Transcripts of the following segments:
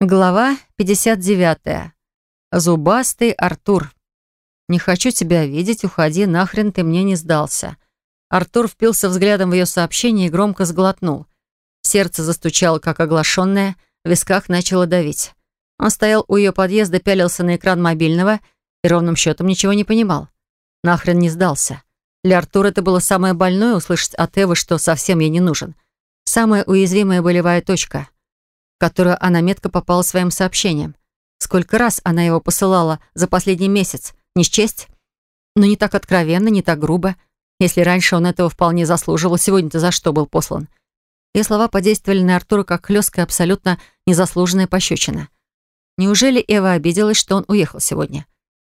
Глава 59. Зубастый Артур. «Не хочу тебя видеть, уходи, нахрен ты мне не сдался». Артур впился взглядом в ее сообщение и громко сглотнул. Сердце застучало, как оглашенное, в висках начало давить. Он стоял у ее подъезда, пялился на экран мобильного и ровным счетом ничего не понимал. Нахрен не сдался. Для Артура это было самое больное услышать от Эвы, что совсем ей не нужен. Самая уязвимая болевая точка — которую она метко попала своим сообщением. Сколько раз она его посылала за последний месяц, не счесть? Но не так откровенно, не так грубо. Если раньше он этого вполне заслуживал, сегодня-то за что был послан? Ее слова подействовали на Артура как хлесткая, абсолютно незаслуженная пощечина. Неужели Эва обиделась, что он уехал сегодня?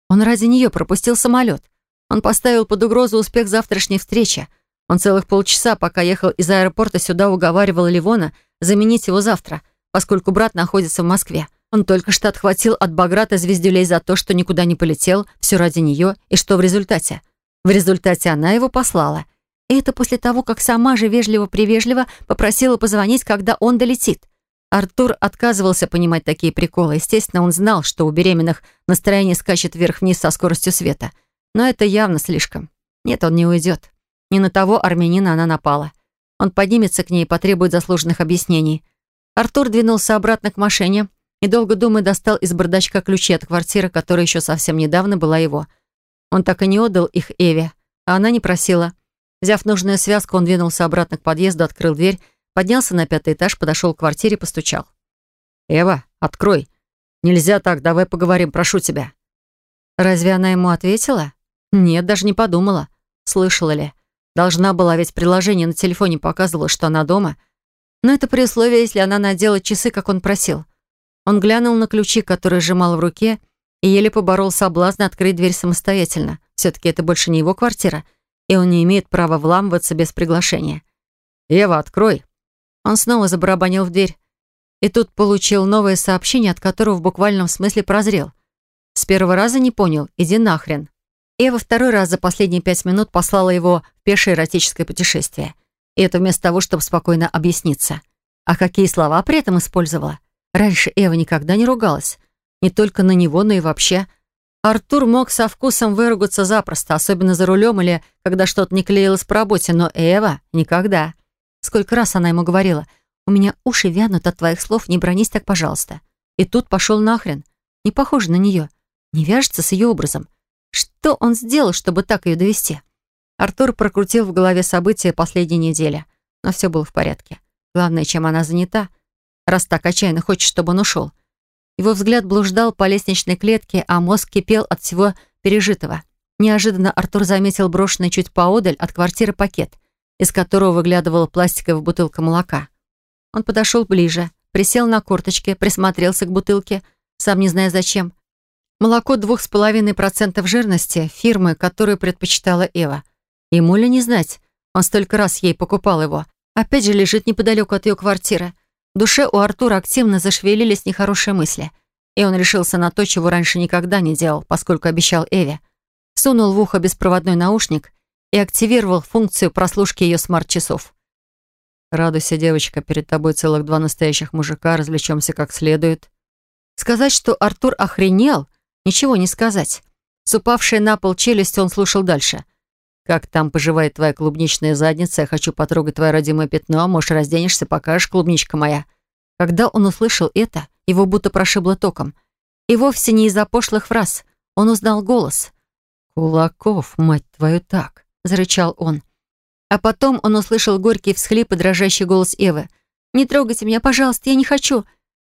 Он ради нее пропустил самолет. Он поставил под угрозу успех завтрашней встречи. Он целых полчаса, пока ехал из аэропорта сюда, уговаривал Ливона заменить его завтра — поскольку брат находится в Москве. Он только что отхватил от Баграта звездюлей за то, что никуда не полетел, все ради нее, и что в результате? В результате она его послала. И это после того, как сама же вежливо-привежливо попросила позвонить, когда он долетит. Артур отказывался понимать такие приколы. Естественно, он знал, что у беременных настроение скачет вверх-вниз со скоростью света. Но это явно слишком. Нет, он не уйдет. Не на того армянина она напала. Он поднимется к ней и потребует заслуженных объяснений. Артур двинулся обратно к машине и, долго думая, достал из бардачка ключи от квартиры, которая еще совсем недавно была его. Он так и не отдал их Эве, а она не просила. Взяв нужную связку, он двинулся обратно к подъезду, открыл дверь, поднялся на пятый этаж, подошел к квартире, постучал. «Эва, открой. Нельзя так, давай поговорим, прошу тебя». Разве она ему ответила? Нет, даже не подумала. Слышала ли? Должна была, ведь приложение на телефоне показывало, что она дома — но это при условии, если она надела часы, как он просил. Он глянул на ключи, которые сжимал в руке, и еле поборол соблазн открыть дверь самостоятельно. Все-таки это больше не его квартира, и он не имеет права вламываться без приглашения. «Ева, открой!» Он снова забарабанил в дверь. И тут получил новое сообщение, от которого в буквальном смысле прозрел. С первого раза не понял, иди нахрен. Ева второй раз за последние пять минут послала его в пешее эротическое путешествие — и это вместо того, чтобы спокойно объясниться. А какие слова при этом использовала? Раньше Эва никогда не ругалась. Не только на него, но и вообще. Артур мог со вкусом выругаться запросто, особенно за рулем или когда что-то не клеилось по работе, но Эва — никогда. Сколько раз она ему говорила, «У меня уши вянут от твоих слов, не бронись так, пожалуйста». И тут пошел нахрен. Не похоже на нее. Не вяжется с ее образом. Что он сделал, чтобы так ее довести? Артур прокрутил в голове события последней недели, но все было в порядке. Главное, чем она занята, раз так отчаянно хочет, чтобы он ушел. Его взгляд блуждал по лестничной клетке, а мозг кипел от всего пережитого. Неожиданно Артур заметил брошенный чуть поодаль от квартиры пакет, из которого выглядывала пластиковая бутылка молока. Он подошел ближе, присел на корточки, присмотрелся к бутылке, сам не зная зачем. Молоко двух с половиной процентов жирности фирмы, которую предпочитала Эва — Ему ли не знать? Он столько раз ей покупал его. Опять же лежит неподалеку от ее квартиры. В душе у Артура активно зашевелились нехорошие мысли. И он решился на то, чего раньше никогда не делал, поскольку обещал Эве. Сунул в ухо беспроводной наушник и активировал функцию прослушки ее смарт-часов. «Радуйся, девочка, перед тобой целых два настоящих мужика, развлечемся как следует». Сказать, что Артур охренел, ничего не сказать. С упавшей на пол челюстью он слушал дальше — как там поживает твоя клубничная задница? Я хочу потрогать твое родимое пятно. Может, разденешься, покажешь, клубничка моя». Когда он услышал это, его будто прошибло током. И вовсе не из-за пошлых фраз. Он узнал голос. «Кулаков, мать твою, так!» — зарычал он. А потом он услышал горький всхлип и дрожащий голос Эвы. «Не трогайте меня, пожалуйста, я не хочу!»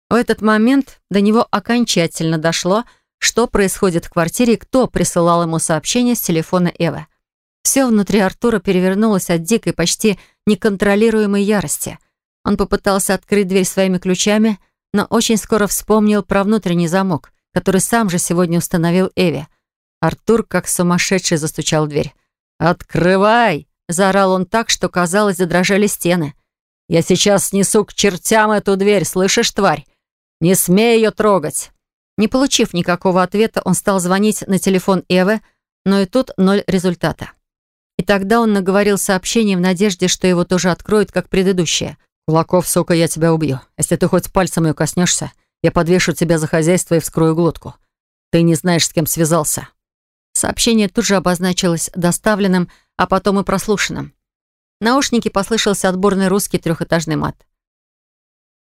В этот момент до него окончательно дошло, что происходит в квартире и кто присылал ему сообщение с телефона Эвы. Все внутри Артура перевернулось от дикой, почти неконтролируемой ярости. Он попытался открыть дверь своими ключами, но очень скоро вспомнил про внутренний замок, который сам же сегодня установил Эви. Артур, как сумасшедший, застучал в дверь. «Открывай!» — заорал он так, что, казалось, задрожали стены. «Я сейчас снесу к чертям эту дверь, слышишь, тварь? Не смей ее трогать!» Не получив никакого ответа, он стал звонить на телефон Эвы, но и тут ноль результата. И тогда он наговорил сообщение в надежде, что его тоже откроют, как предыдущее. «Кулаков, сука, я тебя убью. Если ты хоть пальцем ее коснешься, Я подвешу тебя за хозяйство и вскрою глотку. Ты не знаешь, с кем связался». Сообщение тут же обозначилось доставленным, а потом и прослушанным. В наушнике послышался отборный русский трехэтажный мат.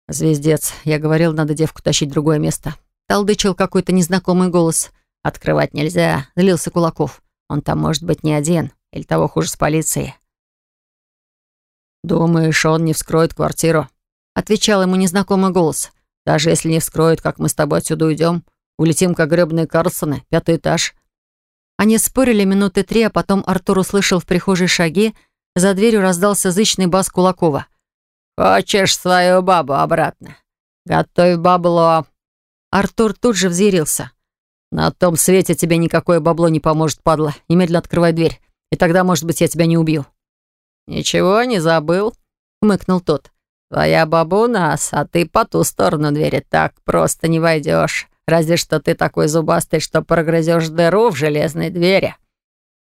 «Звездец, я говорил, надо девку тащить в другое место». Толдычил какой-то незнакомый голос. «Открывать нельзя», — злился Кулаков. «Он там может быть не один, или того хуже с полицией». «Думаешь, он не вскроет квартиру?» — отвечал ему незнакомый голос. «Даже если не вскроет, как мы с тобой отсюда уйдем? Улетим, как гребные Карлсоны, пятый этаж». Они спорили минуты три, а потом Артур услышал в прихожей шаги, за дверью раздался зычный бас Кулакова. «Хочешь свою бабу обратно? Готовь бабло!» Артур тут же взъярился. «На том свете тебе никакое бабло не поможет, падла. Немедленно открывай дверь, и тогда, может быть, я тебя не убью». «Ничего не забыл?» — хмыкнул тот. «Твоя баба у нас, а ты по ту сторону двери так просто не войдешь. Разве что ты такой зубастый, что прогрызешь дыру в железной двери».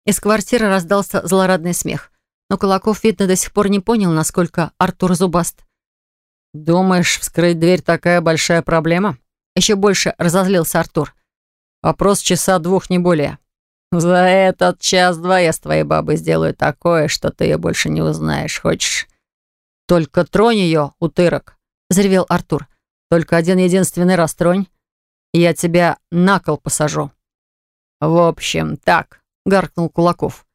Из квартиры раздался злорадный смех но Кулаков, видно, до сих пор не понял, насколько Артур зубаст. «Думаешь, вскрыть дверь такая большая проблема?» Еще больше разозлился Артур. «Вопрос часа двух, не более». «За этот час-два я с твоей бабой сделаю такое, что ты ее больше не узнаешь. Хочешь?» «Только тронь ее, утырок», — заревел Артур. «Только один-единственный раз тронь, и я тебя на кол посажу». «В общем, так», — гаркнул Кулаков.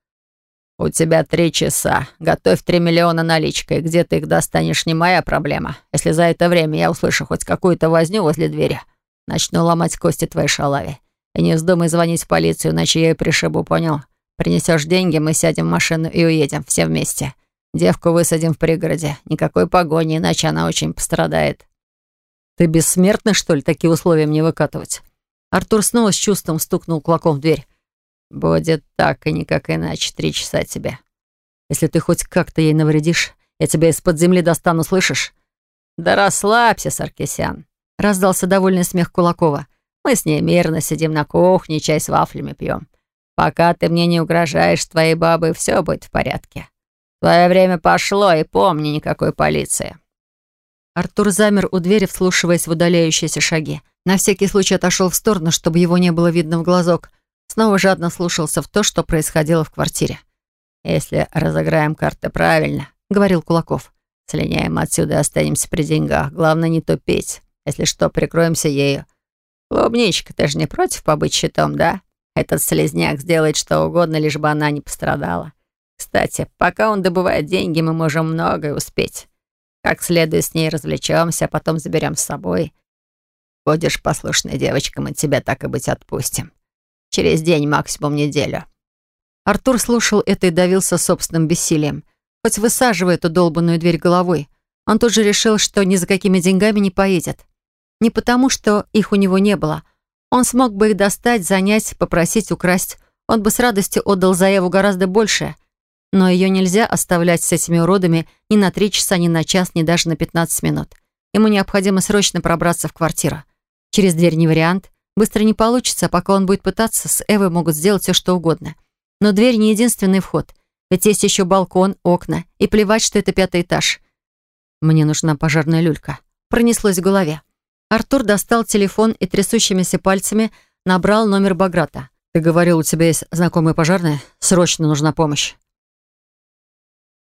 «У тебя три часа. Готовь три миллиона наличкой. Где ты их достанешь, не моя проблема. Если за это время я услышу хоть какую-то возню возле двери, начну ломать кости твоей шалаве. И не вздумай звонить в полицию, иначе я и пришибу, понял? Принесешь деньги, мы сядем в машину и уедем все вместе. Девку высадим в пригороде. Никакой погони, иначе она очень пострадает». «Ты бессмертный, что ли, такие условия мне выкатывать?» Артур снова с чувством стукнул кулаком в дверь. «Будет так и никак иначе. Три часа тебе. Если ты хоть как-то ей навредишь, я тебя из-под земли достану, слышишь?» «Да расслабься, Саркисян», — раздался довольный смех Кулакова. «Мы с ней мирно сидим на кухне, чай с вафлями пьем. Пока ты мне не угрожаешь твоей бабой, все будет в порядке. Твое время пошло, и помни, никакой полиции». Артур замер у двери, вслушиваясь в удаляющиеся шаги. На всякий случай отошел в сторону, чтобы его не было видно в глазок — снова жадно слушался в то, что происходило в квартире. «Если разыграем карты правильно», — говорил Кулаков, «слиняем отсюда и останемся при деньгах. Главное не тупить. Если что, прикроемся ею. Клубничка, ты же не против побыть щитом, да? Этот слезняк сделает что угодно, лишь бы она не пострадала. Кстати, пока он добывает деньги, мы можем многое успеть. Как следует с ней развлечемся, а потом заберем с собой. Будешь послушной девочкой, мы тебя так и быть отпустим. Через день, максимум неделю». Артур слушал это и давился собственным бессилием. Хоть высаживая эту долбанную дверь головой, он тут же решил, что ни за какими деньгами не поедет. Не потому, что их у него не было. Он смог бы их достать, занять, попросить, украсть. Он бы с радостью отдал за Еву гораздо больше. Но ее нельзя оставлять с этими уродами ни на три часа, ни на час, ни даже на 15 минут. Ему необходимо срочно пробраться в квартиру. Через дверь не вариант. Быстро не получится, пока он будет пытаться, с Эвой могут сделать все, что угодно. Но дверь не единственный вход. Ведь есть еще балкон, окна. И плевать, что это пятый этаж. Мне нужна пожарная люлька. Пронеслось в голове. Артур достал телефон и трясущимися пальцами набрал номер Баграта. «Ты говорил, у тебя есть знакомые пожарные? Срочно нужна помощь».